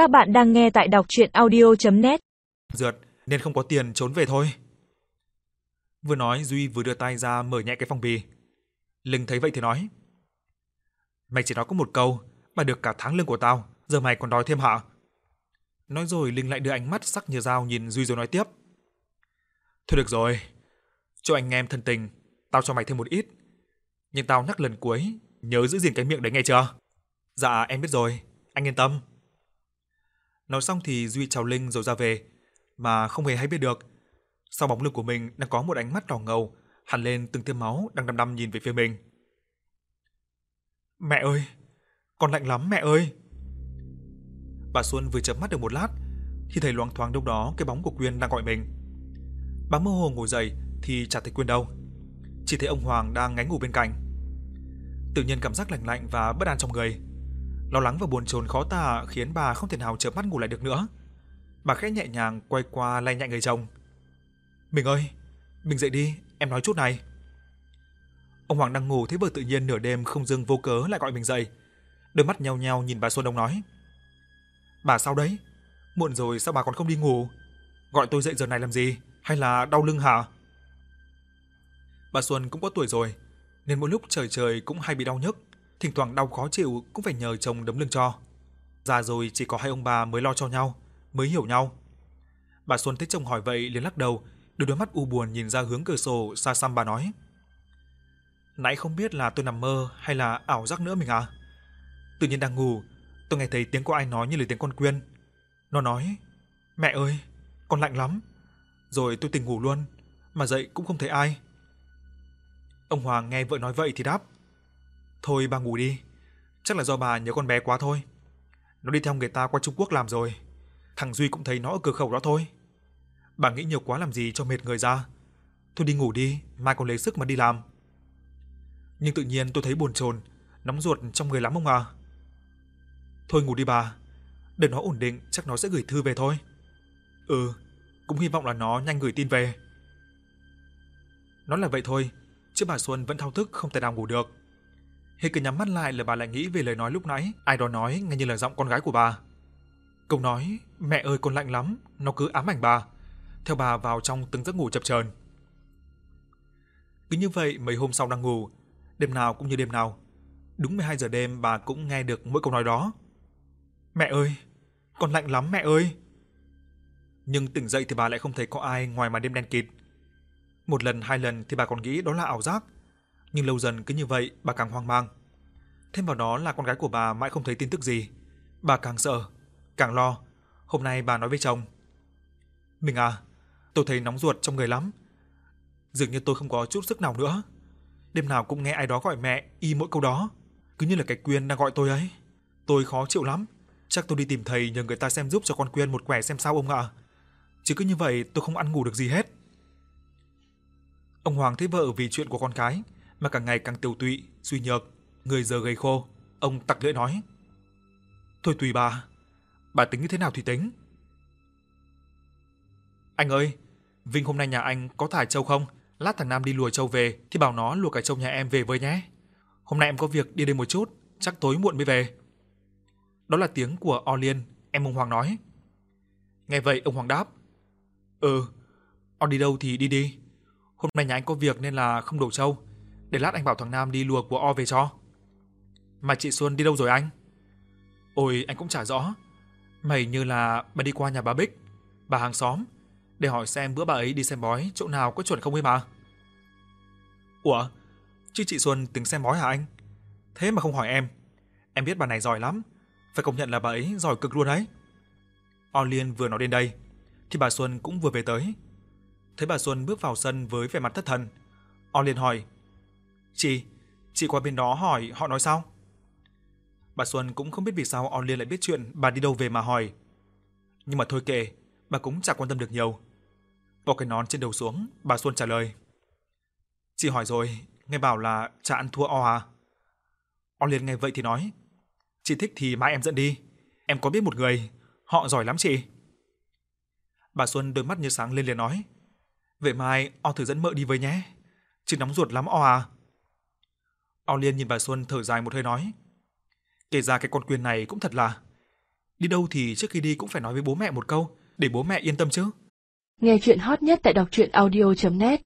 Các bạn đang nghe tại đọc audio net Dượt nên không có tiền trốn về thôi. Vừa nói Duy vừa đưa tay ra mở nhẹ cái phong bì. Linh thấy vậy thì nói. Mày chỉ nói có một câu, mà được cả tháng lương của tao, giờ mày còn đòi thêm hả? Nói rồi Linh lại đưa ánh mắt sắc như dao nhìn Duy rồi nói tiếp. Thôi được rồi, cho anh em thân tình, tao cho mày thêm một ít. Nhưng tao nhắc lần cuối, nhớ giữ gìn cái miệng đấy nghe chưa? Dạ em biết rồi, anh yên tâm. Nói xong thì Duy chào Linh rồi ra về, mà không hề hay biết được. Sau bóng lưng của mình đang có một ánh mắt đỏ ngầu, hằn lên từng tia máu đang đăm đăm nhìn về phía mình. Mẹ ơi, con lạnh lắm mẹ ơi. Bà Xuân vừa chớp mắt được một lát thì thấy loáng thoáng đâu đó cái bóng của Quyên đang gọi mình. Bà mơ hồ ngồi dậy thì chả thấy Quyên đâu. Chỉ thấy ông Hoàng đang ngáy ngủ bên cạnh. Tự nhiên cảm giác lạnh lạnh và bất an trong người. Lo lắng và buồn chồn khó tả khiến bà không thể nào chợp mắt ngủ lại được nữa. Bà khẽ nhẹ nhàng quay qua lay nhẹ người chồng. "Mình ơi, mình dậy đi, em nói chút này." Ông Hoàng đang ngủ thấy vợ tự nhiên nửa đêm không dưng vô cớ lại gọi mình dậy. Đôi mắt nheo nheo nhìn bà Xuân Đông nói: "Bà sao đấy? Muộn rồi sao bà còn không đi ngủ? Gọi tôi dậy giờ này làm gì? Hay là đau lưng hả?" Bà Xuân cũng có tuổi rồi, nên mỗi lúc trời trời cũng hay bị đau nhức, thỉnh thoảng đau khó chịu cũng phải nhờ chồng đấm lưng cho. Già rồi chỉ có hai ông bà mới lo cho nhau, mới hiểu nhau. Bà Xuân thấy chồng hỏi vậy liền lắc đầu, đôi đôi mắt u buồn nhìn ra hướng cửa sổ xa xăm bà nói: "Nãy không biết là tôi nằm mơ hay là ảo giác nữa mình à? Tự nhiên đang ngủ, tôi nghe thấy tiếng của ai nói như là tiếng con Quyên. Nó nói: "Mẹ ơi, con lạnh lắm." Rồi tôi tỉnh ngủ luôn, mà dậy cũng không thấy ai. Ông Hoàng nghe vợ nói vậy thì đáp: "Thôi bà ngủ đi, chắc là do bà nhớ con bé quá thôi. Nó đi theo người ta qua Trung Quốc làm rồi. Thằng Duy cũng thấy nó ở cửa khẩu đó thôi. Bà nghĩ nhiều quá làm gì cho mệt người ra. Thôi đi ngủ đi, mai còn lấy sức mà đi làm." Nhưng tự nhiên tôi thấy buồn chồn, nóng ruột trong người lắm ông à. Thôi ngủ đi bà, để nó ổn định chắc nó sẽ gửi thư về thôi. Ừ, cũng hy vọng là nó nhanh gửi tin về. nó là vậy thôi, chứ bà Xuân vẫn thao thức không thể nào ngủ được. Khi cứ nhắm mắt lại là bà lại nghĩ về lời nói lúc nãy, ai đó nói nghe như là giọng con gái của bà. Câu nói, mẹ ơi con lạnh lắm, nó cứ ám ảnh bà, theo bà vào trong từng giấc ngủ chập chờn. Cứ như vậy mấy hôm sau đang ngủ, đêm nào cũng như đêm nào. Đúng 12 giờ đêm bà cũng nghe được mỗi câu nói đó. Mẹ ơi, con lạnh lắm mẹ ơi. Nhưng tỉnh dậy thì bà lại không thấy có ai ngoài màn đêm đen kịt. Một lần hai lần thì bà còn nghĩ đó là ảo giác, nhưng lâu dần cứ như vậy bà càng hoang mang. Thêm vào đó là con gái của bà mãi không thấy tin tức gì, bà càng sợ, càng lo. Hôm nay bà nói với chồng: "Mình à, tôi thấy nóng ruột trong người lắm. Dường như tôi không có chút sức nào nữa. Đêm nào cũng nghe ai đó gọi mẹ y mỗi câu đó, cứ như là cái Quyên đang gọi tôi ấy. Tôi khó chịu lắm, chắc tôi đi tìm thầy nhờ người ta xem giúp cho con Quyên một quẻ xem sao ông ạ. Chứ cứ như vậy tôi không ăn ngủ được gì hết." Ông Hoàng thấy vợ vì chuyện của con cái mà càng ngày càng tiêu tụy, suy nhược, người giờ gầy khô, ông tặc lưỡi nói: "Thôi tùy bà, bà tính như thế nào thì tính." "Anh ơi, Vinh hôm nay nhà anh có thả trâu không? Lát thằng Nam đi lùa trâu về thì bảo nó lùa cả trâu nhà em về với nhé. Hôm nay em có việc đi đây một chút, chắc tối muộn mới về." Đó là tiếng của O Liên, em ông Hoàng nói. Nghe vậy ông Hoàng đáp: "Ừ, O đi đâu thì đi đi. Hôm nay nhà anh có việc nên là không đổ trâu, để lát anh bảo thằng Nam đi lùa của O về cho." "Mà chị Xuân đi đâu rồi anh?" "Ôi anh cũng chả rõ. Mày như là bà đi qua nhà bà Bích, bà hàng xóm, để hỏi xem bữa bà ấy đi xem bói chỗ nào có chuẩn không ấy mà." "Ủa, chứ chị Xuân tính xem bói hả anh? Thế mà không hỏi em. Em biết bà này giỏi lắm, phải công nhận là bà ấy giỏi cực luôn đấy." O Liên vừa nói đến đây thì bà Xuân cũng vừa về tới. Thấy bà Xuân bước vào sân với vẻ mặt thất thần, O Liên hỏi: "Chị, chị qua bên đó hỏi họ nói sao?" Bà Xuân cũng không biết vì sao O Liên lại biết chuyện bà đi đâu về mà hỏi. Nhưng mà thôi kệ, bà cũng chẳng quan tâm được nhiều. Bỏ cái nón trên đầu xuống, bà Xuân trả lời: "Chị hỏi rồi, nghe bảo là cha ăn thua O à?" O Liên nghe vậy thì nói: "Chị thích thì mai em dẫn đi, em có biết một người, họ giỏi lắm chị." Bà Xuân đôi mắt như sáng lên liền nói: "Vậy mai O thử dẫn mợ đi với nhé, chị nóng ruột lắm O à." Ao Liên nhìn bà Xuân thở dài một hơi nói: "Kể ra cái con quyền này cũng thật là Đi đâu thì trước khi đi cũng phải nói với bố mẹ một câu, để bố mẹ yên tâm chứ. Nghe chuyện hot nhất tại đọc truyện audio.net